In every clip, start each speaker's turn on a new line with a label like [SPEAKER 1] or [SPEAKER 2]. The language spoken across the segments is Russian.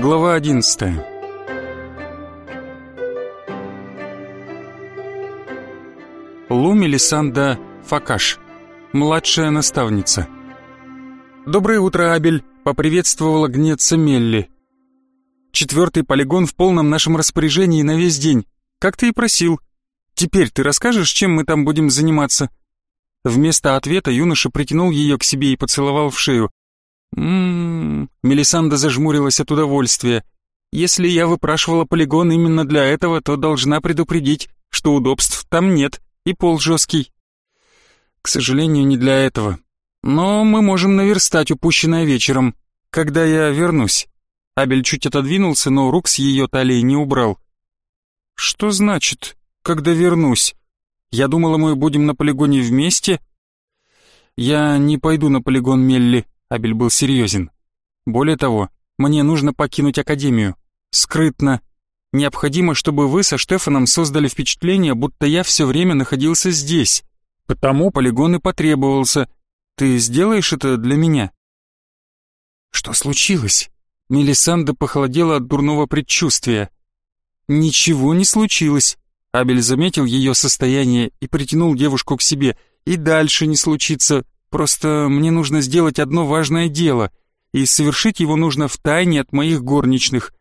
[SPEAKER 1] Глава 11 Лу Мелисанда Факаш, младшая наставница. «Доброе утро, Абель!» — поприветствовала гнеца Мелли. «Четвертый полигон в полном нашем распоряжении на весь день, как ты и просил. Теперь ты расскажешь, чем мы там будем заниматься?» Вместо ответа юноша притянул ее к себе и поцеловал в шею. «М-м-м...» Мелисанда зажмурилась от удовольствия. «Если я выпрашивала полигон именно для этого, то должна предупредить, что удобств там нет, и пол жесткий». «К сожалению, не для этого. Но мы можем наверстать упущенное вечером, когда я вернусь». Абель чуть отодвинулся, но рук с ее талии не убрал. «Что значит, когда вернусь? Я думала, мы будем на полигоне вместе?» «Я не пойду на полигон Мелли», Абель был серьезен. Более того, мне нужно покинуть Академию. Скрытно. Необходимо, чтобы вы со Штефаном создали впечатление, будто я все время находился здесь. Потому полигон и потребовался. Ты сделаешь это для меня?» «Что случилось?» Мелисанда похолодела от дурного предчувствия. «Ничего не случилось». Абель заметил ее состояние и притянул девушку к себе. «И дальше не случится. Просто мне нужно сделать одно важное дело, и совершить его нужно в тайне от моих горничных.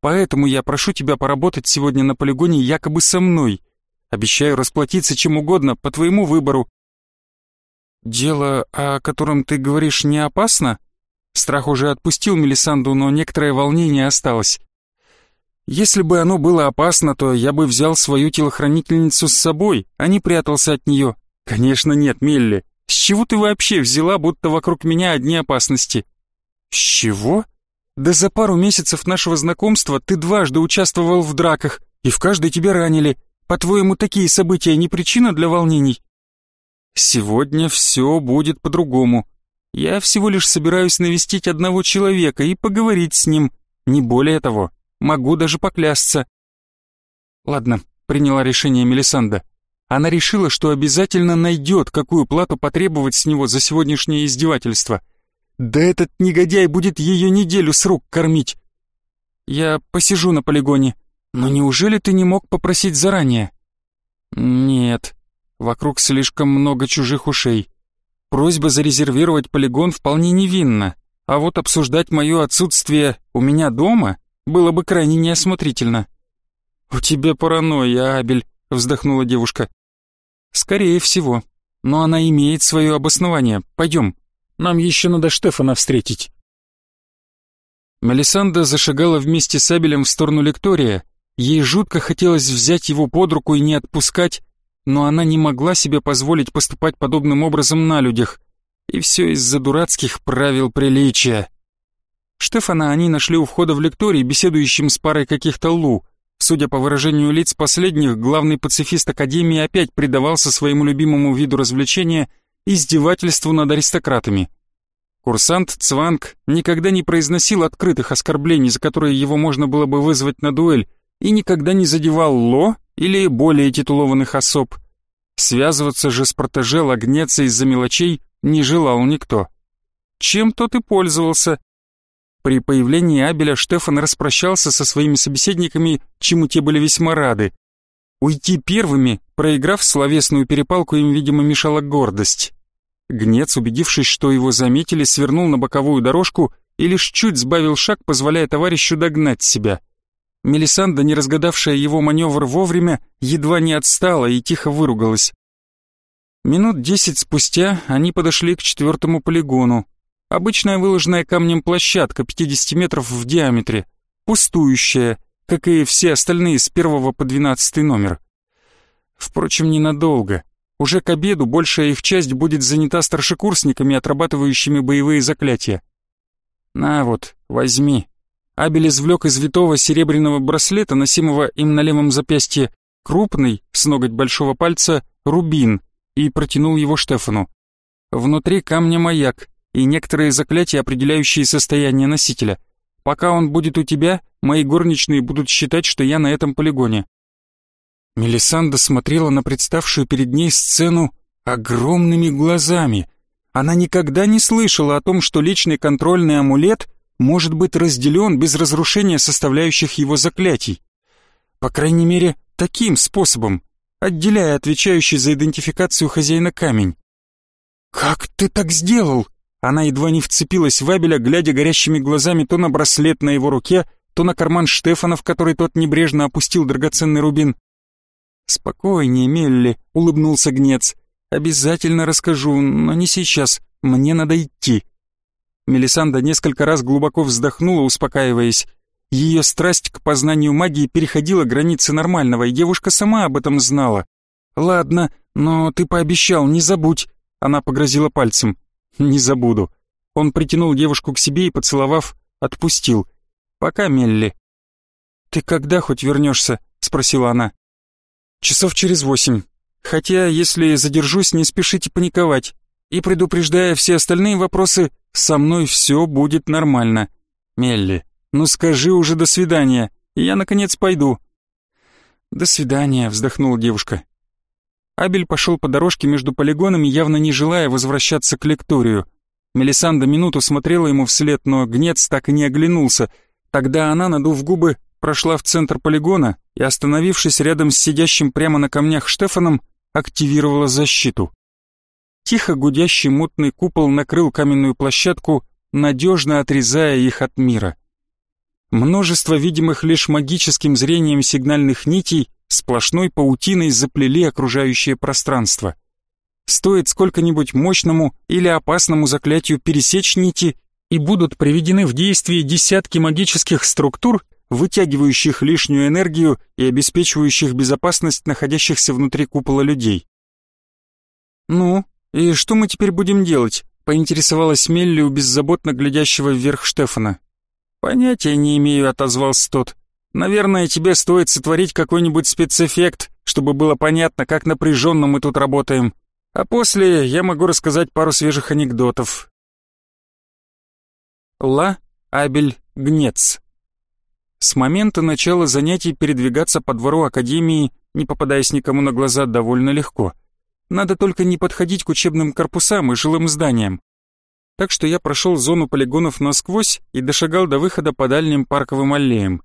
[SPEAKER 1] Поэтому я прошу тебя поработать сегодня на полигоне якобы со мной. Обещаю расплатиться чем угодно, по твоему выбору». «Дело, о котором ты говоришь, не опасно?» Страх уже отпустил Мелисанду, но некоторое волнение осталось. «Если бы оно было опасно, то я бы взял свою телохранительницу с собой, а не прятался от нее. Конечно нет, Мелли. С чего ты вообще взяла, будто вокруг меня одни опасности? С чего? Да за пару месяцев нашего знакомства ты дважды участвовал в драках, и в каждой тебя ранили. По-твоему, такие события не причина для волнений? Сегодня все будет по-другому. Я всего лишь собираюсь навестить одного человека и поговорить с ним. Не более того, могу даже поклясться. Ладно, приняла решение Мелисанда. Она решила, что обязательно найдет, какую плату потребовать с него за сегодняшнее издевательство. Да этот негодяй будет ее неделю с рук кормить. Я посижу на полигоне. Но неужели ты не мог попросить заранее? Нет, вокруг слишком много чужих ушей. Просьба зарезервировать полигон вполне невинна, а вот обсуждать мое отсутствие у меня дома было бы крайне неосмотрительно. «У тебя паранойя, Абель», — вздохнула девушка. «Скорее всего. Но она имеет свое обоснование. Пойдем. Нам еще надо Штефана встретить». Мелисанда зашагала вместе с Абелем в сторону лектория. Ей жутко хотелось взять его под руку и не отпускать, но она не могла себе позволить поступать подобным образом на людях. И все из-за дурацких правил приличия. Штефана они нашли у входа в лекторий, беседующим с парой каких-то лу. Судя по выражению лиц последних, главный пацифист Академии опять предавался своему любимому виду развлечения – издевательству над аристократами. Курсант Цванг никогда не произносил открытых оскорблений, за которые его можно было бы вызвать на дуэль, и никогда не задевал Ло или более титулованных особ. Связываться же с протеже Лагнеца из-за мелочей не желал никто. Чем тот и пользовался, при появлении Абеля Штефан распрощался со своими собеседниками, чему те были весьма рады. Уйти первыми, проиграв словесную перепалку, им, видимо, мешала гордость. Гнец, убедившись, что его заметили, свернул на боковую дорожку и лишь чуть сбавил шаг, позволяя товарищу догнать себя. Мелисанда, не разгадавшая его маневр вовремя, едва не отстала и тихо выругалась. Минут десять спустя они подошли к четвертому полигону, Обычная выложенная камнем площадка 50 метров в диаметре, пустующая, как и все остальные с первого по двенадцатый номер. Впрочем, ненадолго. Уже к обеду большая их часть будет занята старшекурсниками, отрабатывающими боевые заклятия. На вот, возьми. Абель извлек из витого серебряного браслета, носимого им на левом запястье, крупный, с ноготь большого пальца, рубин, и протянул его Штефану. Внутри камня маяк, и некоторые заклятия, определяющие состояние носителя. Пока он будет у тебя, мои горничные будут считать, что я на этом полигоне». Мелисанда смотрела на представшую перед ней сцену огромными глазами. Она никогда не слышала о том, что личный контрольный амулет может быть разделен без разрушения составляющих его заклятий. По крайней мере, таким способом, отделяя отвечающий за идентификацию хозяина камень. «Как ты так сделал?» Она едва не вцепилась в Абеля, глядя горящими глазами то на браслет на его руке, то на карман Штефана, в который тот небрежно опустил драгоценный рубин. «Спокойнее, Мелли», — улыбнулся Гнец. «Обязательно расскажу, но не сейчас. Мне надо идти». Мелисанда несколько раз глубоко вздохнула, успокаиваясь. Ее страсть к познанию магии переходила границы нормального, и девушка сама об этом знала. «Ладно, но ты пообещал, не забудь», — она погрозила пальцем. «Не забуду». Он притянул девушку к себе и, поцеловав, отпустил. «Пока, Мелли». «Ты когда хоть вернешься?» — спросила она. «Часов через восемь. Хотя, если задержусь, не спешите паниковать. И предупреждая все остальные вопросы, со мной все будет нормально. Мелли, ну скажи уже до свидания, и я, наконец, пойду». «До свидания», — вздохнула девушка. Абель пошел по дорожке между полигонами, явно не желая возвращаться к лекторию. Мелисанда минуту смотрела ему вслед, но гнец так и не оглянулся. Тогда она, надув губы, прошла в центр полигона и, остановившись рядом с сидящим прямо на камнях Штефаном, активировала защиту. Тихо гудящий мутный купол накрыл каменную площадку, надежно отрезая их от мира. Множество видимых лишь магическим зрением сигнальных нитей сплошной паутиной заплели окружающее пространство. Стоит сколько-нибудь мощному или опасному заклятию пересечь нити, и будут приведены в действие десятки магических структур, вытягивающих лишнюю энергию и обеспечивающих безопасность находящихся внутри купола людей. «Ну, и что мы теперь будем делать?» — поинтересовалась Мелли у беззаботно глядящего вверх Штефана. «Понятия не имею», — отозвался тот. Наверное, тебе стоит сотворить какой-нибудь спецэффект, чтобы было понятно, как напряженно мы тут работаем. А после я могу рассказать пару свежих анекдотов. Ла Абель Гнец С момента начала занятий передвигаться по двору Академии, не попадаясь никому на глаза, довольно легко. Надо только не подходить к учебным корпусам и жилым зданиям. Так что я прошел зону полигонов насквозь и дошагал до выхода по дальним парковым аллеям.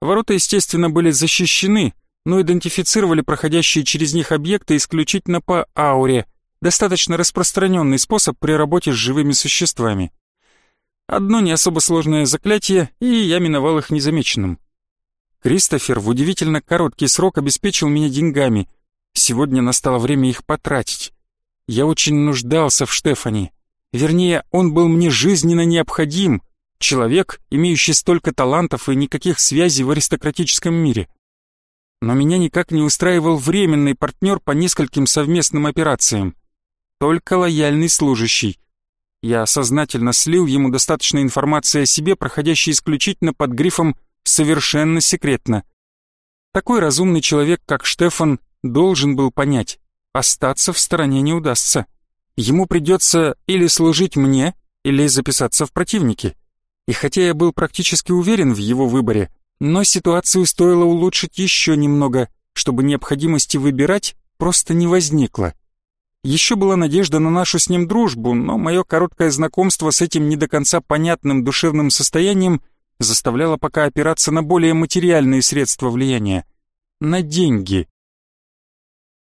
[SPEAKER 1] Ворота, естественно, были защищены, но идентифицировали проходящие через них объекты исключительно по ауре, достаточно распространенный способ при работе с живыми существами. Одно не особо сложное заклятие, и я миновал их незамеченным. Кристофер в удивительно короткий срок обеспечил меня деньгами. Сегодня настало время их потратить. Я очень нуждался в Штефане. Вернее, он был мне жизненно необходим, Человек, имеющий столько талантов и никаких связей в аристократическом мире. Но меня никак не устраивал временный партнер по нескольким совместным операциям. Только лояльный служащий. Я сознательно слил ему достаточно информации о себе, проходящей исключительно под грифом «совершенно секретно». Такой разумный человек, как Штефан, должен был понять, остаться в стороне не удастся. Ему придется или служить мне, или записаться в противники. И хотя я был практически уверен в его выборе, но ситуацию стоило улучшить еще немного, чтобы необходимости выбирать просто не возникло. Еще была надежда на нашу с ним дружбу, но мое короткое знакомство с этим не до конца понятным душевным состоянием заставляло пока опираться на более материальные средства влияния. На деньги.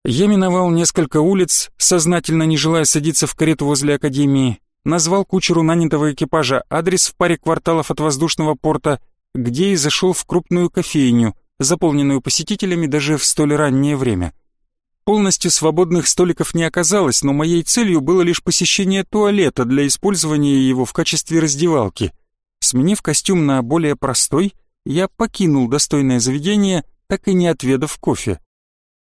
[SPEAKER 1] Я миновал несколько улиц, сознательно не желая садиться в карету возле академии, назвал кучеру нанятого экипажа адрес в паре кварталов от воздушного порта, где и зашел в крупную кофейню, заполненную посетителями даже в столь раннее время. Полностью свободных столиков не оказалось, но моей целью было лишь посещение туалета для использования его в качестве раздевалки. Сменив костюм на более простой, я покинул достойное заведение, так и не отведав кофе.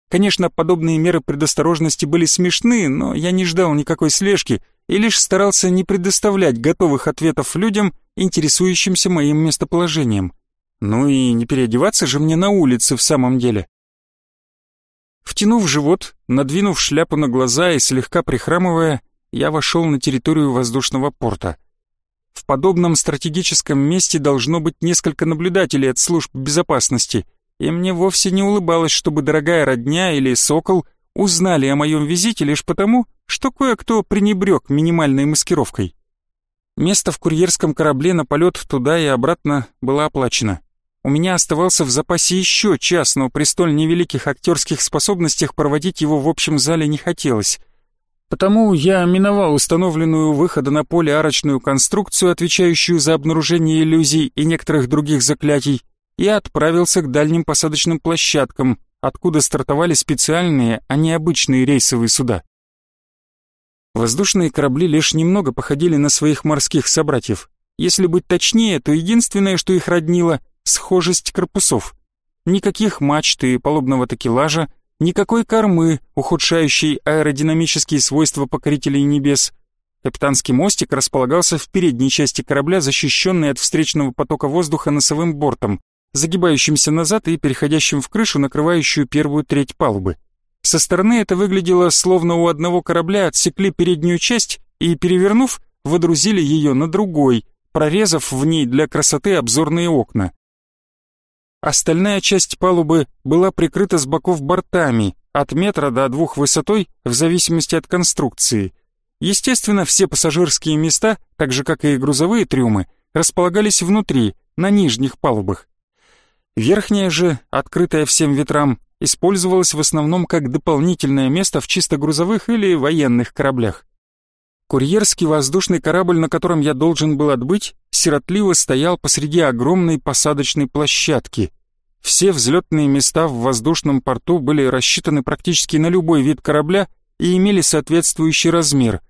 [SPEAKER 1] Конечно, подобные меры предосторожности были смешны, но я не ждал никакой слежки — и лишь старался не предоставлять готовых ответов людям, интересующимся моим местоположением. Ну и не переодеваться же мне на улице в самом деле. Втянув живот, надвинув шляпу на глаза и слегка прихрамывая, я вошел на территорию воздушного порта. В подобном стратегическом месте должно быть несколько наблюдателей от служб безопасности, и мне вовсе не улыбалось, чтобы дорогая родня или сокол узнали о моем визите лишь потому, что кое-кто пренебрег минимальной маскировкой. Место в курьерском корабле на полет туда и обратно было оплачено. У меня оставался в запасе еще час, но при столь невеликих актерских способностях проводить его в общем зале не хотелось. Потому я миновал установленную выхода на поле арочную конструкцию, отвечающую за обнаружение иллюзий и некоторых других заклятий, и отправился к дальним посадочным площадкам, откуда стартовали специальные, а не обычные рейсовые суда. Воздушные корабли лишь немного походили на своих морских собратьев. Если быть точнее, то единственное, что их роднило — схожесть корпусов. Никаких мачт и палубного такелажа, никакой кормы, ухудшающей аэродинамические свойства покорителей небес. Капитанский мостик располагался в передней части корабля, защищенный от встречного потока воздуха носовым бортом, загибающимся назад и переходящим в крышу, накрывающую первую треть палубы. Со стороны это выглядело, словно у одного корабля отсекли переднюю часть и, перевернув, водрузили ее на другой, прорезав в ней для красоты обзорные окна. Остальная часть палубы была прикрыта с боков бортами, от метра до двух высотой, в зависимости от конструкции. Естественно, все пассажирские места, так же как и грузовые трюмы, располагались внутри, на нижних палубах. Верхняя же, открытая всем ветрам, использовалась в основном как дополнительное место в чисто грузовых или военных кораблях. Курьерский воздушный корабль, на котором я должен был отбыть, сиротливо стоял посреди огромной посадочной площадки. Все взлетные места в воздушном порту были рассчитаны практически на любой вид корабля и имели соответствующий размер.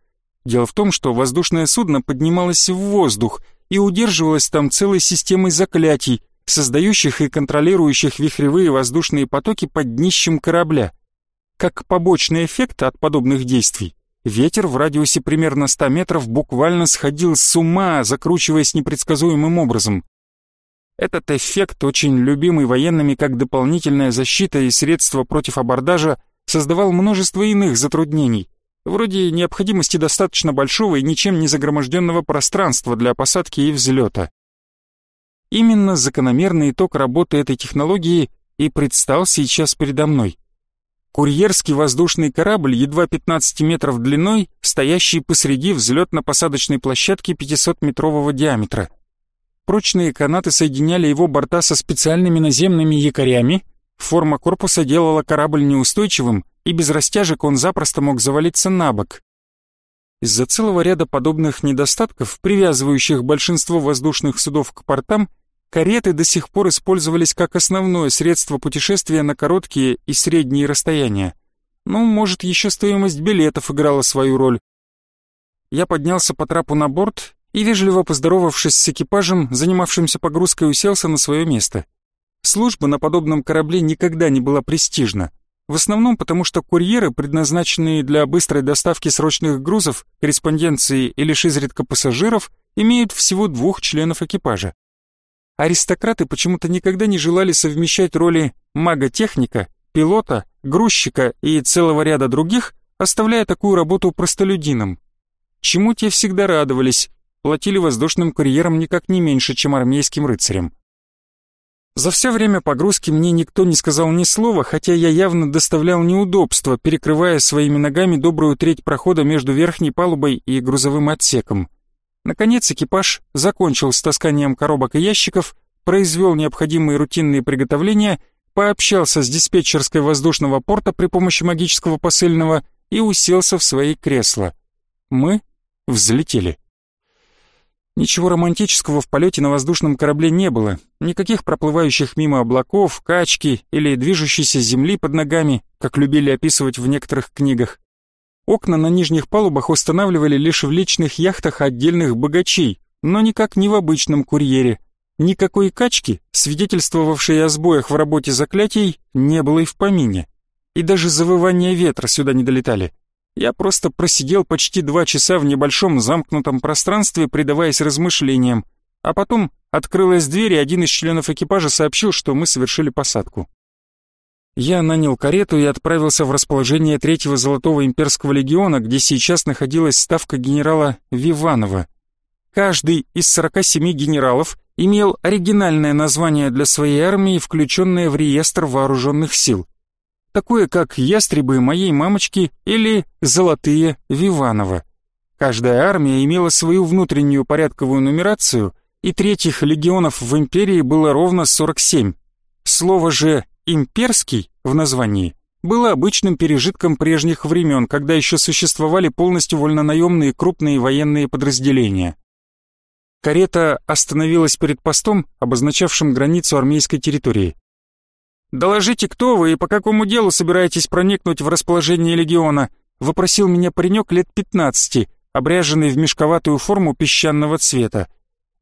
[SPEAKER 1] Дело в том, что воздушное судно поднималось в воздух и удерживалось там целой системой заклятий, создающих и контролирующих вихревые воздушные потоки под днищем корабля. Как побочный эффект от подобных действий, Ветер в радиусе примерно 100 метров буквально сходил с ума, закручиваясь непредсказуемым образом. Этот эффект, очень любимый военными как дополнительная защита и средство против абордажа, создавал множество иных затруднений, вроде необходимости достаточно большого и ничем не загроможденного пространства для посадки и взлета. Именно закономерный итог работы этой технологии и предстал сейчас передо мной. Курьерский воздушный корабль, едва 15 метров длиной, стоящий посреди взлетно-посадочной площадки 500-метрового диаметра. Прочные канаты соединяли его борта со специальными наземными якорями, форма корпуса делала корабль неустойчивым, и без растяжек он запросто мог завалиться на бок. Из-за целого ряда подобных недостатков, привязывающих большинство воздушных судов к портам, Кареты до сих пор использовались как основное средство путешествия на короткие и средние расстояния. Ну, может, еще стоимость билетов играла свою роль. Я поднялся по трапу на борт и, вежливо поздоровавшись с экипажем, занимавшимся погрузкой, уселся на свое место. Служба на подобном корабле никогда не была престижна. В основном потому, что курьеры, предназначенные для быстрой доставки срочных грузов, корреспонденции и лишь изредка пассажиров, имеют всего двух членов экипажа. Аристократы почему-то никогда не желали совмещать роли мага-техника, пилота, грузчика и целого ряда других, оставляя такую работу простолюдинам. Чему те всегда радовались, платили воздушным курьерам никак не меньше, чем армейским рыцарям. За все время погрузки мне никто не сказал ни слова, хотя я явно доставлял неудобства, перекрывая своими ногами добрую треть прохода между верхней палубой и грузовым отсеком. Наконец экипаж закончил с тасканием коробок и ящиков, произвел необходимые рутинные приготовления, пообщался с диспетчерской воздушного порта при помощи магического посыльного и уселся в свои кресла. Мы взлетели. Ничего романтического в полете на воздушном корабле не было, никаких проплывающих мимо облаков, качки или движущейся земли под ногами, как любили описывать в некоторых книгах. Окна на нижних палубах устанавливали лишь в личных яхтах отдельных богачей, но никак не в обычном курьере. Никакой качки, свидетельствовавшей о сбоях в работе заклятий, не было и в помине. И даже завывания ветра сюда не долетали. Я просто просидел почти два часа в небольшом замкнутом пространстве, предаваясь размышлениям, а потом открылась дверь, и один из членов экипажа сообщил, что мы совершили посадку. Я нанял карету и отправился в расположение третьего Золотого Имперского Легиона, где сейчас находилась ставка генерала Виванова. Каждый из 47 генералов имел оригинальное название для своей армии, включенное в реестр вооруженных сил. Такое как «Ястребы моей мамочки» или «Золотые Виванова». Каждая армия имела свою внутреннюю порядковую нумерацию, и третьих легионов в империи было ровно 47. Слово же «имперский» в названии было обычным пережитком прежних времен, когда еще существовали полностью вольнонаемные крупные военные подразделения. Карета остановилась перед постом, обозначавшим границу армейской территории. «Доложите, кто вы и по какому делу собираетесь проникнуть в расположение легиона?» — вопросил меня паренек лет пятнадцати, обряженный в мешковатую форму песчаного цвета.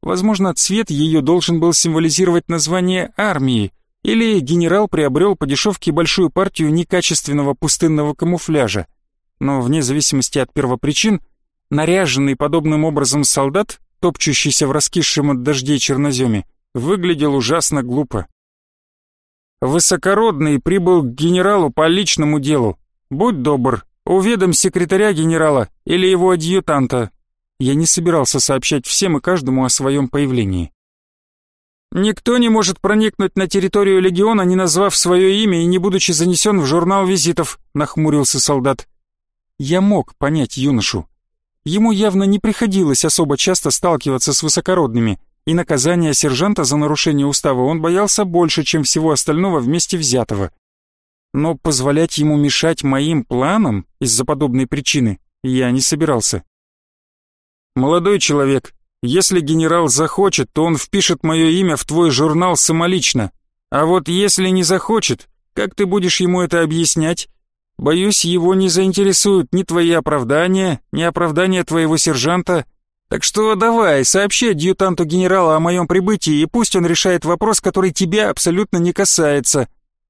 [SPEAKER 1] Возможно, цвет ее должен был символизировать название армии, или генерал приобрел по дешевке большую партию некачественного пустынного камуфляжа. Но вне зависимости от первопричин, наряженный подобным образом солдат топчущийся в раскисшем от дождей черноземе, выглядел ужасно глупо. «Высокородный прибыл к генералу по личному делу. Будь добр, уведом секретаря генерала или его адъютанта». Я не собирался сообщать всем и каждому о своем появлении. «Никто не может проникнуть на территорию легиона, не назвав свое имя и не будучи занесен в журнал визитов», — нахмурился солдат. Я мог понять юношу. Ему явно не приходилось особо часто сталкиваться с высокородными, и наказания сержанта за нарушение устава он боялся больше, чем всего остального вместе взятого. Но позволять ему мешать моим планам из-за подобной причины я не собирался. «Молодой человек, если генерал захочет, то он впишет мое имя в твой журнал самолично. А вот если не захочет, как ты будешь ему это объяснять? Боюсь, его не заинтересуют ни твои оправдания, ни оправдания твоего сержанта. Так что давай, сообщи адъютанту генерала о моем прибытии, и пусть он решает вопрос, который тебя абсолютно не касается».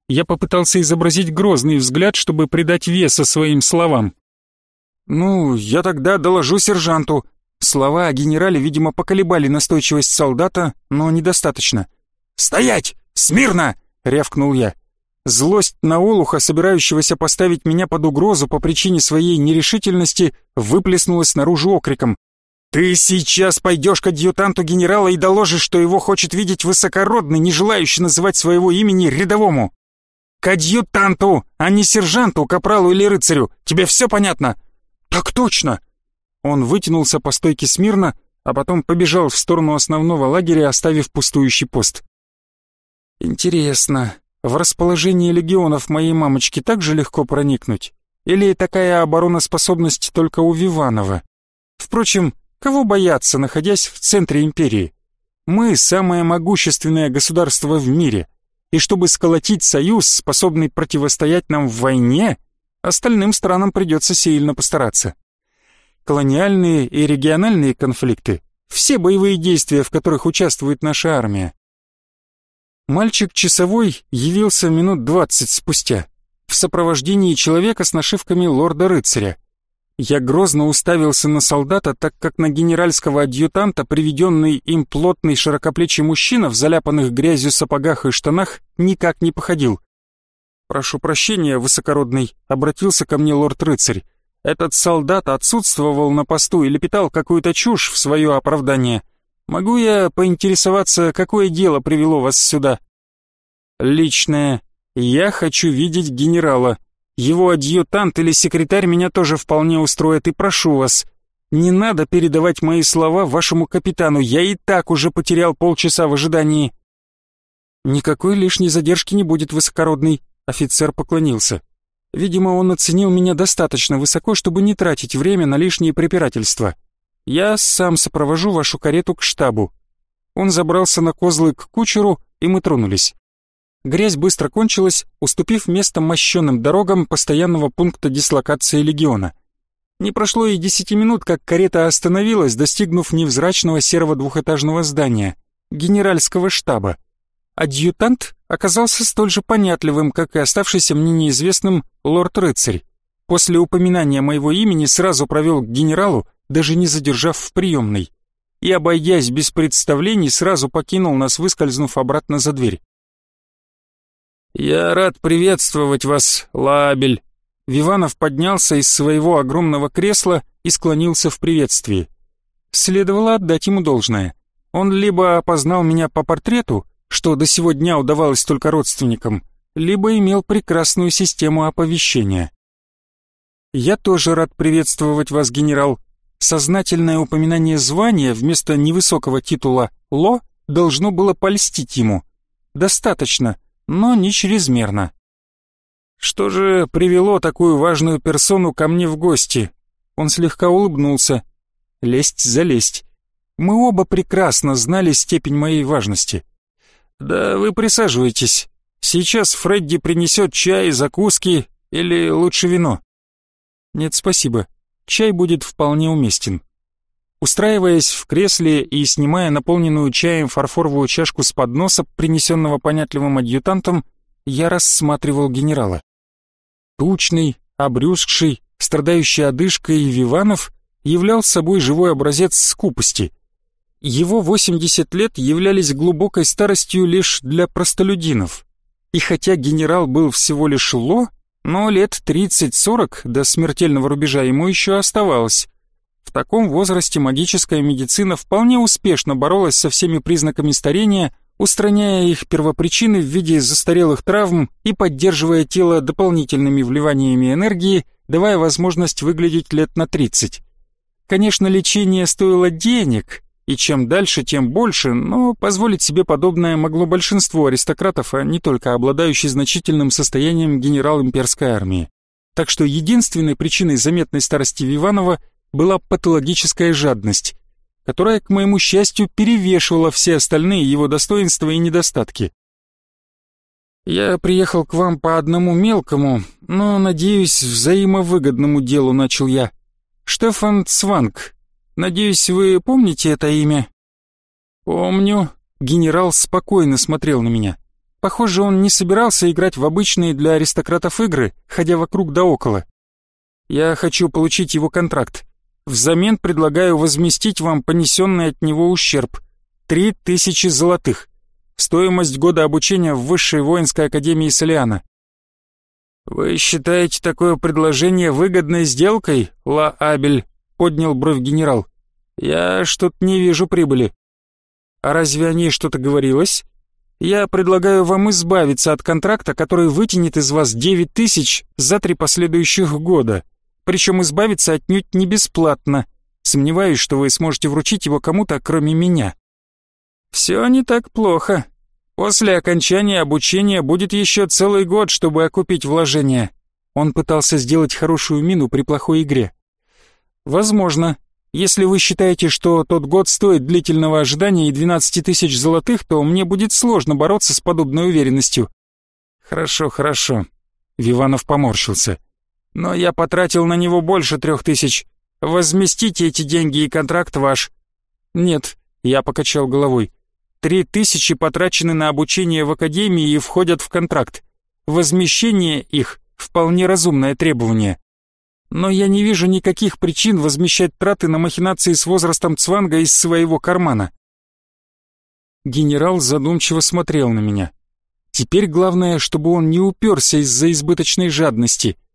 [SPEAKER 1] Я попытался изобразить грозный взгляд, чтобы придать веса своим словам. «Ну, я тогда доложу сержанту». Слова о генерале, видимо, поколебали настойчивость солдата, но недостаточно. «Стоять! Смирно!» — рявкнул я. Злость на Олуха, собирающегося поставить меня под угрозу по причине своей нерешительности, выплеснулась наружу окриком. «Ты сейчас пойдешь к адъютанту генерала и доложишь, что его хочет видеть высокородный, не желающий называть своего имени рядовому!» «К адъютанту, а не сержанту, капралу или рыцарю! Тебе все понятно?» «Так точно!» Он вытянулся по стойке смирно, а потом побежал в сторону основного лагеря, оставив пустующий пост. «Интересно, в расположение легионов моей мамочки так же легко проникнуть? Или такая обороноспособность только у Виванова? Впрочем, кого бояться, находясь в центре империи? Мы самое могущественное государство в мире, и чтобы сколотить союз, способный противостоять нам в войне, остальным странам придется сильно постараться. Колониальные и региональные конфликты, все боевые действия, в которых участвует наша армия, Мальчик-часовой явился минут двадцать спустя, в сопровождении человека с нашивками лорда-рыцаря. Я грозно уставился на солдата, так как на генеральского адъютанта, приведенный им плотный широкоплечий мужчина в заляпанных грязью сапогах и штанах, никак не походил. «Прошу прощения, высокородный», — обратился ко мне лорд-рыцарь. «Этот солдат отсутствовал на посту и лепетал какую-то чушь в свое оправдание. Могу я поинтересоваться, какое дело привело вас сюда? Личное. Я хочу видеть генерала. Его адъютант или секретарь меня тоже вполне устроит и прошу вас. Не надо передавать мои слова вашему капитану, я и так уже потерял полчаса в ожидании. Никакой лишней задержки не будет, высокородный, офицер поклонился. Видимо, он оценил меня достаточно высоко, чтобы не тратить время на лишние препирательства. Я сам сопровожу вашу карету к штабу. Он забрался на козлы к кучеру, и мы тронулись. Грязь быстро кончилась, уступив место мощенным дорогам постоянного пункта дислокации легиона. Не прошло и десяти минут, как карета остановилась, достигнув невзрачного серого двухэтажного здания, генеральского штаба. Адъютант оказался столь же понятливым, как и оставшийся мне неизвестным лорд-рыцарь. После упоминания моего имени сразу провел к генералу, даже не задержав в приемной, и, обойдясь без представлений, сразу покинул нас, выскользнув обратно за дверь. «Я рад приветствовать вас, Лабель!» Виванов поднялся из своего огромного кресла и склонился в приветствии. Следовало отдать ему должное. Он либо опознал меня по портрету, что до сего дня удавалось только родственникам, либо имел прекрасную систему оповещения. «Я тоже рад приветствовать вас, генерал», Сознательное упоминание звания вместо невысокого титула «Ло» должно было польстить ему. Достаточно, но не чрезмерно. Что же привело такую важную персону ко мне в гости? Он слегка улыбнулся. Лесть за лесть. Мы оба прекрасно знали степень моей важности. Да вы присаживайтесь. Сейчас Фредди принесет чай, закуски или лучше вино. Нет, спасибо. Чай будет вполне уместен. Устраиваясь в кресле и снимая наполненную чаем фарфоровую чашку с подноса, принесенного понятливым адъютантом, я рассматривал генерала. Тучный, обрюзгший, страдающий одышкой Виванов являл собой живой образец скупости. Его 80 лет являлись глубокой старостью лишь для простолюдинов. И хотя генерал был всего лишь ло, но лет 30-40 до смертельного рубежа ему еще оставалось. В таком возрасте магическая медицина вполне успешно боролась со всеми признаками старения, устраняя их первопричины в виде застарелых травм и поддерживая тело дополнительными вливаниями энергии, давая возможность выглядеть лет на 30. Конечно, лечение стоило денег, и чем дальше, тем больше, но позволить себе подобное могло большинство аристократов, а не только обладающий значительным состоянием генерал имперской армии. Так что единственной причиной заметной старости Виванова была патологическая жадность, которая, к моему счастью, перевешивала все остальные его достоинства и недостатки. «Я приехал к вам по одному мелкому, но, надеюсь, взаимовыгодному делу», — начал я. «Штефан Цванг. Надеюсь, вы помните это имя?» «Помню». Генерал спокойно смотрел на меня. Похоже, он не собирался играть в обычные для аристократов игры, ходя вокруг да около. «Я хочу получить его контракт. Взамен предлагаю возместить вам понесенный от него ущерб. Три тысячи золотых. Стоимость года обучения в Высшей воинской академии Солиана. «Вы считаете такое предложение выгодной сделкой, Ла Абель?» — поднял бровь генерал. «Я что-то не вижу прибыли». «А разве о ней что-то говорилось?» «Я предлагаю вам избавиться от контракта, который вытянет из вас девять тысяч за три последующих года причем избавиться отнюдь не бесплатно. Сомневаюсь, что вы сможете вручить его кому-то, кроме меня. Все не так плохо. После окончания обучения будет еще целый год, чтобы окупить вложения. Он пытался сделать хорошую мину при плохой игре. Возможно. Если вы считаете, что тот год стоит длительного ожидания и 12 тысяч золотых, то мне будет сложно бороться с подобной уверенностью. Хорошо, хорошо. Виванов поморщился но я потратил на него больше трех тысяч. Возместите эти деньги и контракт ваш». «Нет», — я покачал головой. «Три тысячи потрачены на обучение в академии и входят в контракт. Возмещение их — вполне разумное требование. Но я не вижу никаких причин возмещать траты на махинации с возрастом Цванга из своего кармана». Генерал задумчиво смотрел на меня. Теперь главное, чтобы он не уперся из-за избыточной жадности —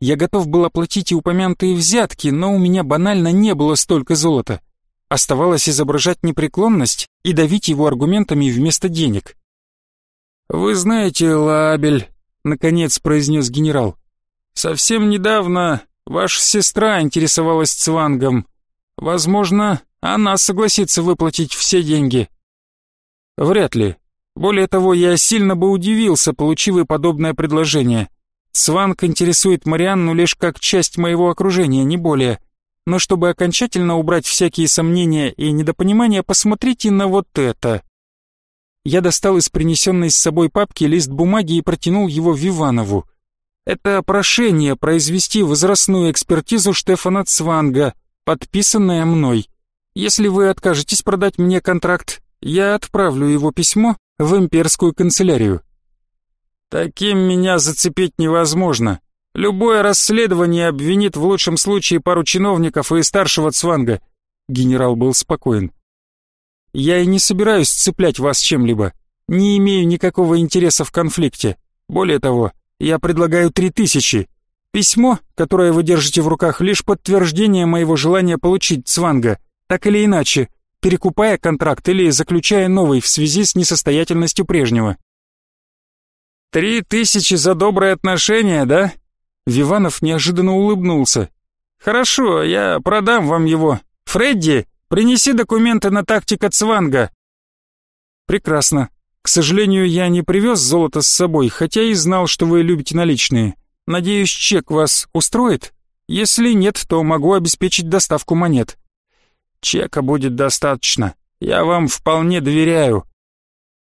[SPEAKER 1] я готов был оплатить и упомянутые взятки, но у меня банально не было столько золота. Оставалось изображать непреклонность и давить его аргументами вместо денег. «Вы знаете, Лабель», — наконец произнес генерал, — «совсем недавно ваша сестра интересовалась Цвангом. Возможно, она согласится выплатить все деньги». «Вряд ли. Более того, я сильно бы удивился, получив и подобное предложение». Сванг интересует Марианну лишь как часть моего окружения, не более. Но чтобы окончательно убрать всякие сомнения и недопонимания, посмотрите на вот это. Я достал из принесенной с собой папки лист бумаги и протянул его Виванову. Это прошение произвести возрастную экспертизу Штефана Цванга, подписанное мной. Если вы откажетесь продать мне контракт, я отправлю его письмо в имперскую канцелярию. Таким меня зацепить невозможно. Любое расследование обвинит в лучшем случае пару чиновников и старшего цванга. Генерал был спокоен. Я и не собираюсь цеплять вас чем-либо. Не имею никакого интереса в конфликте. Более того, я предлагаю три тысячи. Письмо, которое вы держите в руках, лишь подтверждение моего желания получить цванга. Так или иначе, перекупая контракт или заключая новый в связи с несостоятельностью прежнего. «Три тысячи за доброе отношение, да?» Виванов неожиданно улыбнулся. Хорошо, я продам вам его. Фредди, принеси документы на тактика Цванга. Прекрасно. К сожалению, я не привез золото с собой, хотя и знал, что вы любите наличные. Надеюсь, чек вас устроит? Если нет, то могу обеспечить доставку монет. Чека будет достаточно. Я вам вполне доверяю.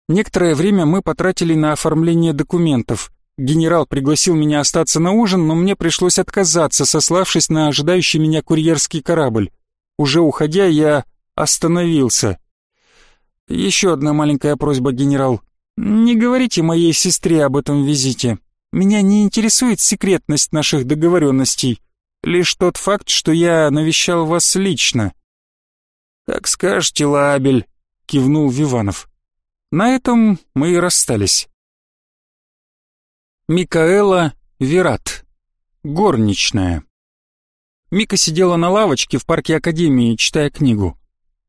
[SPEAKER 1] Некоторое время мы потратили на оформление документов. Генерал пригласил меня остаться на ужин, но мне пришлось отказаться, сославшись на ожидающий меня курьерский корабль. Уже уходя, я остановился. Еще одна маленькая просьба, генерал. Не говорите моей сестре об этом визите. Меня не интересует секретность наших договоренностей. Лишь тот факт, что я навещал вас лично. Как скажете, Лабель, кивнул Виванов. На этом мы и расстались. Микаэла Вират. Горничная. Мика сидела на лавочке в парке Академии, читая книгу.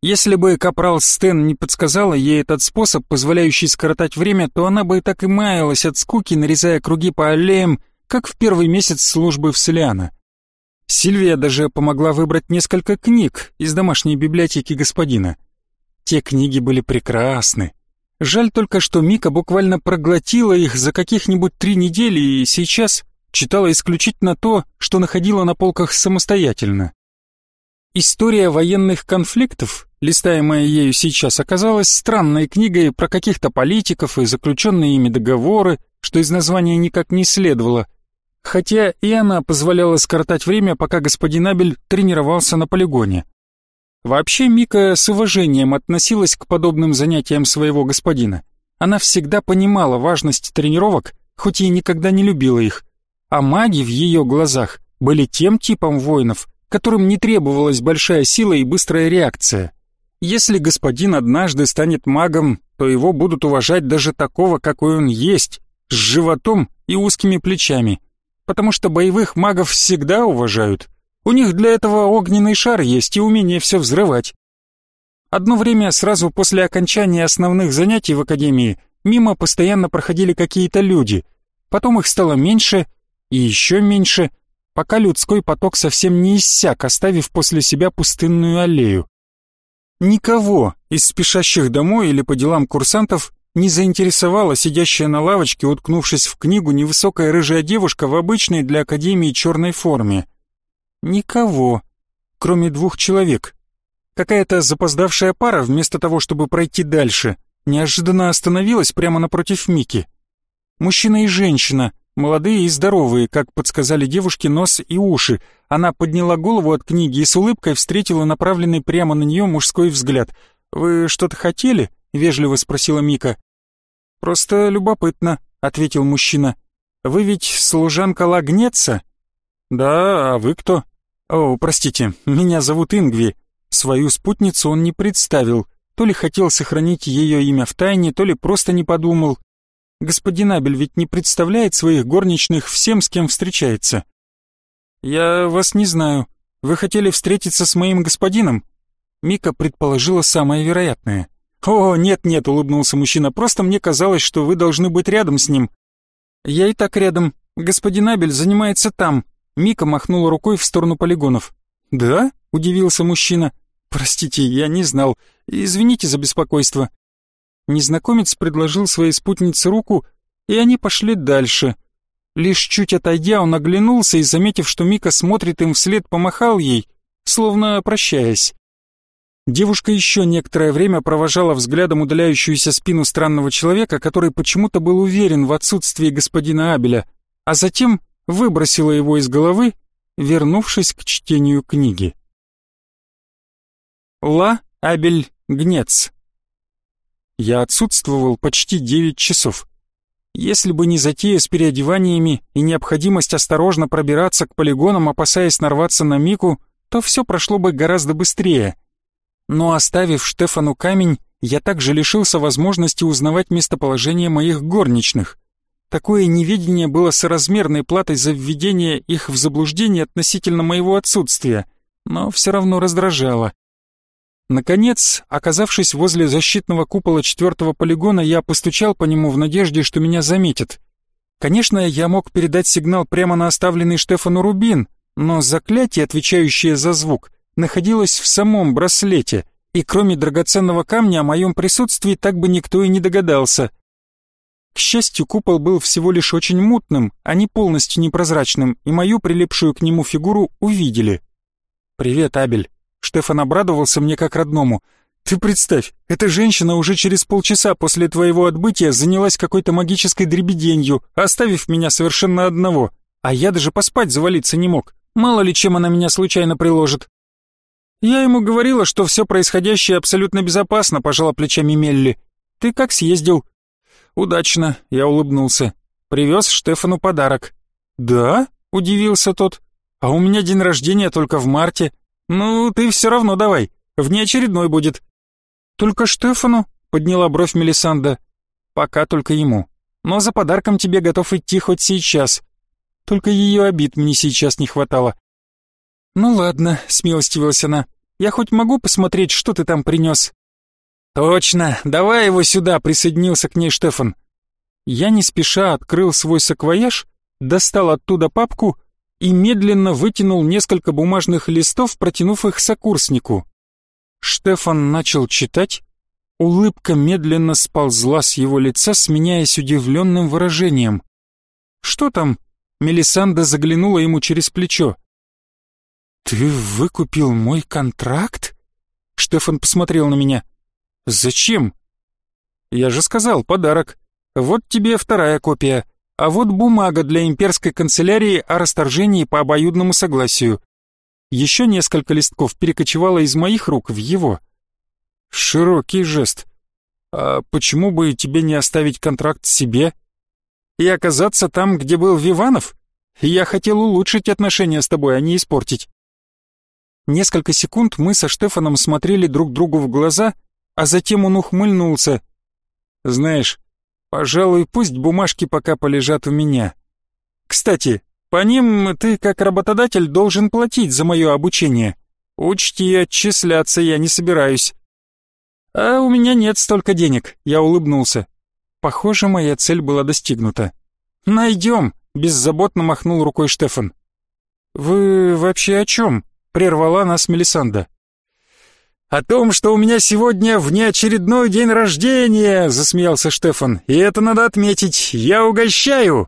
[SPEAKER 1] Если бы капрал Стэн не подсказала ей этот способ, позволяющий скоротать время, то она бы так и маялась от скуки, нарезая круги по аллеям, как в первый месяц службы в Селиана. Сильвия даже помогла выбрать несколько книг из домашней библиотеки господина. Те книги были прекрасны. Жаль только, что Мика буквально проглотила их за каких-нибудь три недели и сейчас читала исключительно то, что находила на полках самостоятельно. История военных конфликтов, листаемая ею сейчас, оказалась странной книгой про каких-то политиков и заключенные ими договоры, что из названия никак не следовало. Хотя и она позволяла скоротать время, пока господин Абель тренировался на полигоне. Вообще Мика с уважением относилась к подобным занятиям своего господина. Она всегда понимала важность тренировок, хоть и никогда не любила их. А маги в ее глазах были тем типом воинов, которым не требовалась большая сила и быстрая реакция. Если господин однажды станет магом, то его будут уважать даже такого, какой он есть, с животом и узкими плечами, потому что боевых магов всегда уважают. У них для этого огненный шар есть и умение все взрывать. Одно время, сразу после окончания основных занятий в академии, мимо постоянно проходили какие-то люди. Потом их стало меньше и еще меньше, пока людской поток совсем не иссяк, оставив после себя пустынную аллею. Никого из спешащих домой или по делам курсантов не заинтересовала сидящая на лавочке, уткнувшись в книгу, невысокая рыжая девушка в обычной для академии черной форме. Никого, кроме двух человек. Какая-то запоздавшая пара, вместо того, чтобы пройти дальше, неожиданно остановилась прямо напротив Мики. Мужчина и женщина, Молодые и здоровые, как подсказали девушке, нос и уши. Она подняла голову от книги и с улыбкой встретила направленный прямо на нее мужской взгляд. «Вы что-то хотели?» — вежливо спросила Мика. «Просто любопытно», — ответил мужчина. «Вы ведь служанка Лагнеца?» «Да, а вы кто?» «О, простите, меня зовут Ингви». Свою спутницу он не представил. То ли хотел сохранить ее имя в тайне, то ли просто не подумал. Господин Абель ведь не представляет своих горничных всем, с кем встречается. Я вас не знаю. Вы хотели встретиться с моим господином? Мика предположила самое вероятное. О, нет-нет, улыбнулся мужчина. Просто мне казалось, что вы должны быть рядом с ним. Я и так рядом. Господин Абель занимается там. Мика махнула рукой в сторону полигонов. Да? удивился мужчина. Простите, я не знал. Извините за беспокойство. Незнакомец предложил своей спутнице руку, и они пошли дальше. Лишь чуть отойдя, он оглянулся и, заметив, что Мика смотрит им вслед, помахал ей, словно прощаясь. Девушка еще некоторое время провожала взглядом удаляющуюся спину странного человека, который почему-то был уверен в отсутствии господина Абеля, а затем выбросила его из головы, вернувшись к чтению книги. Ла Абель Гнец я отсутствовал почти девять часов. Если бы не затея с переодеваниями и необходимость осторожно пробираться к полигонам, опасаясь нарваться на Мику, то все прошло бы гораздо быстрее. Но оставив Штефану камень, я также лишился возможности узнавать местоположение моих горничных. Такое неведение было соразмерной платой за введение их в заблуждение относительно моего отсутствия, но все равно раздражало. Наконец, оказавшись возле защитного купола четвертого полигона, я постучал по нему в надежде, что меня заметят. Конечно, я мог передать сигнал прямо на оставленный Штефану рубин, но заклятие, отвечающее за звук, находилось в самом браслете, и кроме драгоценного камня о моем присутствии так бы никто и не догадался. К счастью, купол был всего лишь очень мутным, а не полностью непрозрачным, и мою прилипшую к нему фигуру увидели. «Привет, Абель». Штефан обрадовался мне как родному. «Ты представь, эта женщина уже через полчаса после твоего отбытия занялась какой-то магической дребеденью, оставив меня совершенно одного, а я даже поспать завалиться не мог. Мало ли чем она меня случайно приложит». «Я ему говорила, что все происходящее абсолютно безопасно», — пожала плечами Мелли. «Ты как съездил?» «Удачно», — я улыбнулся. «Привез Штефану подарок». «Да?» — удивился тот. «А у меня день рождения только в марте. Ну, ты все равно давай, внеочередной будет». «Только Штефану?» — подняла бровь Мелисанда. «Пока только ему. Но за подарком тебе готов идти хоть сейчас. Только ее обид мне сейчас не хватало». «Ну ладно», — смилостивилась она. «Я хоть могу посмотреть, что ты там принес?» «Точно, давай его сюда», — присоединился к ней Штефан. Я не спеша открыл свой саквояж, достал оттуда папку и медленно вытянул несколько бумажных листов, протянув их сокурснику. Штефан начал читать, улыбка медленно сползла с его лица, сменяясь удивленным выражением. «Что там?» — Мелисанда заглянула ему через плечо. «Ты выкупил мой контракт?» Штефан посмотрел на меня. «Зачем?» «Я же сказал, подарок. Вот тебе вторая копия, а вот бумага для имперской канцелярии о расторжении по обоюдному согласию. Еще несколько листков перекочевало из моих рук в его». «Широкий жест. А почему бы тебе не оставить контракт себе?» «И оказаться там, где был Виванов?» Я хотел улучшить отношения с тобой, а не испортить. Несколько секунд мы со Штефаном смотрели друг другу в глаза, а затем он ухмыльнулся. «Знаешь, пожалуй, пусть бумажки пока полежат у меня. Кстати, по ним ты, как работодатель, должен платить за мое обучение. Учти, отчисляться я не собираюсь». «А у меня нет столько денег», — я улыбнулся. Похоже, моя цель была достигнута. «Найдем», — беззаботно махнул рукой Штефан. «Вы вообще о чем?» — прервала нас Мелисанда. «О том, что у меня сегодня внеочередной день рождения!» — засмеялся Штефан. «И это надо отметить. Я угощаю!»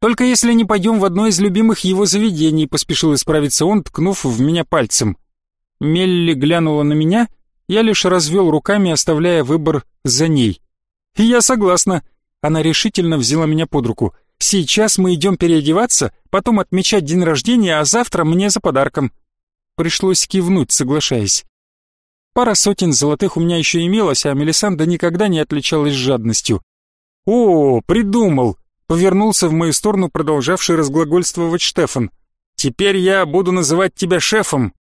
[SPEAKER 1] «Только если не пойдем в одно из любимых его заведений», — поспешил исправиться он, ткнув в меня пальцем. Мелли глянула на меня, я лишь развел руками, оставляя выбор за ней. «Я согласна». Она решительно взяла меня под руку. «Сейчас мы идем переодеваться, потом отмечать день рождения, а завтра мне за подарком». Пришлось кивнуть, соглашаясь. Пара сотен золотых у меня еще имелось, а Мелисанда никогда не отличалась жадностью. «О, придумал!» — повернулся в мою сторону продолжавший разглагольствовать Штефан. «Теперь я буду называть тебя шефом!»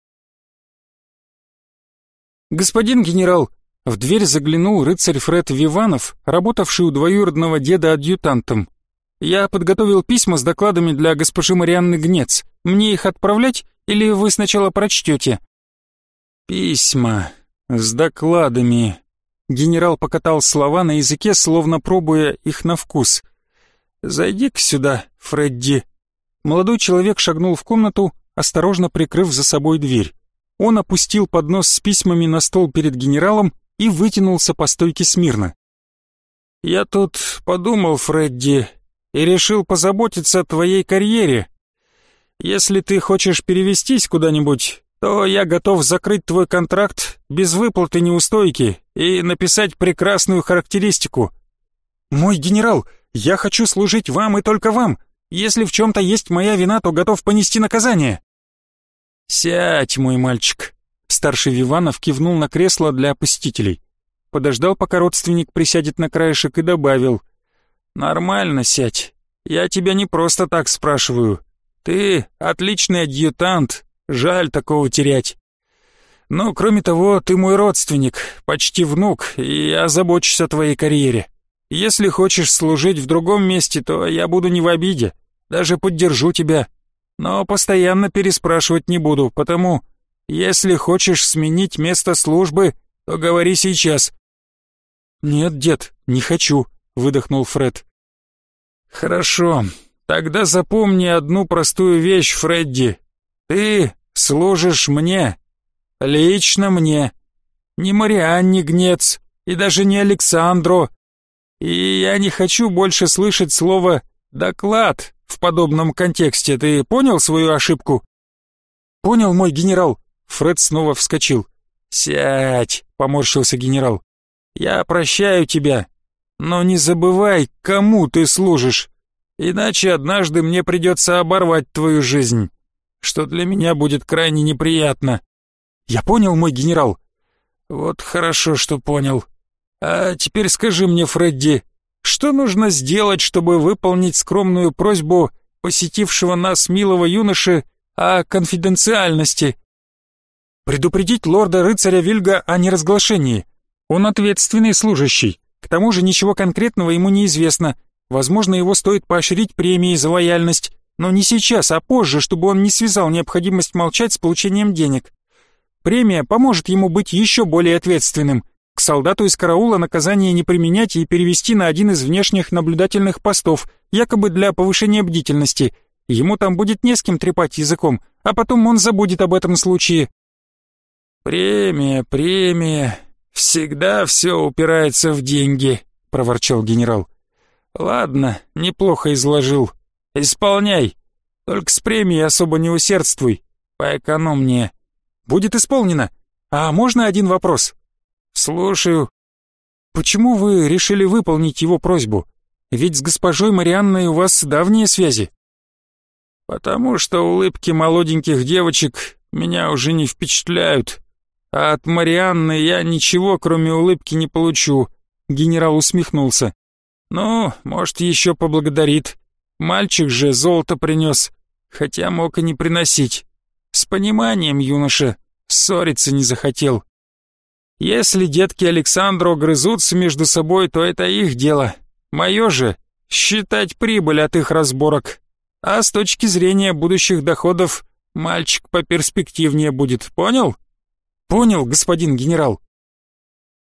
[SPEAKER 1] «Господин генерал!» — в дверь заглянул рыцарь Фред Виванов, работавший у двоюродного деда адъютантом. «Я подготовил письма с докладами для госпожи Марианны Гнец. Мне их отправлять или вы сначала прочтете?» «Письма», «С докладами». Генерал покатал слова на языке, словно пробуя их на вкус. «Зайди-ка сюда, Фредди». Молодой человек шагнул в комнату, осторожно прикрыв за собой дверь. Он опустил поднос с письмами на стол перед генералом и вытянулся по стойке смирно. «Я тут подумал, Фредди, и решил позаботиться о твоей карьере. Если ты хочешь перевестись куда-нибудь, то я готов закрыть твой контракт без выплаты неустойки и написать прекрасную характеристику. Мой генерал, я хочу служить вам и только вам. Если в чем-то есть моя вина, то готов понести наказание. Сядь, мой мальчик. Старший Виванов кивнул на кресло для посетителей. Подождал, пока родственник присядет на краешек и добавил. «Нормально сядь. Я тебя не просто так спрашиваю. Ты отличный адъютант, Жаль такого терять. Но, кроме того, ты мой родственник, почти внук, и я забочусь о твоей карьере. Если хочешь служить в другом месте, то я буду не в обиде, даже поддержу тебя. Но постоянно переспрашивать не буду, потому, если хочешь сменить место службы, то говори сейчас». «Нет, дед, не хочу», — выдохнул Фред. «Хорошо, тогда запомни одну простую вещь, Фредди. Ты служишь мне, лично мне, не Марианне Гнец и даже не Александру. И я не хочу больше слышать слово «доклад» в подобном контексте. Ты понял свою ошибку? Понял, мой генерал. Фред снова вскочил. Сядь, поморщился генерал. Я прощаю тебя, но не забывай, кому ты служишь, иначе однажды мне придется оборвать твою жизнь, что для меня будет крайне неприятно. Я понял, мой генерал. Вот хорошо, что понял. А теперь скажи мне, Фредди, что нужно сделать, чтобы выполнить скромную просьбу посетившего нас милого юноши о конфиденциальности? Предупредить лорда-рыцаря Вильга о неразглашении. Он ответственный служащий. К тому же ничего конкретного ему не известно. Возможно, его стоит поощрить премией за лояльность, но не сейчас, а позже, чтобы он не связал необходимость молчать с получением денег. Премия поможет ему быть еще более ответственным. К солдату из караула наказание не применять и перевести на один из внешних наблюдательных постов, якобы для повышения бдительности. Ему там будет не с кем трепать языком, а потом он забудет об этом случае. «Премия, премия, всегда все упирается в деньги», — проворчал генерал. «Ладно, неплохо изложил. Исполняй. Только с премией особо не усердствуй. Поэкономнее». «Будет исполнено. А можно один вопрос?» «Слушаю». «Почему вы решили выполнить его просьбу? Ведь с госпожой Марианной у вас давние связи». «Потому что улыбки молоденьких девочек меня уже не впечатляют. А от Марианны я ничего, кроме улыбки, не получу», — генерал усмехнулся. «Ну, может, еще поблагодарит. Мальчик же золото принес, хотя мог и не приносить. С пониманием, юноша, ссориться не захотел. Если детки Александру грызутся между собой, то это их дело. Мое же — считать прибыль от их разборок. А с точки зрения будущих доходов, мальчик поперспективнее будет, понял? Понял, господин генерал.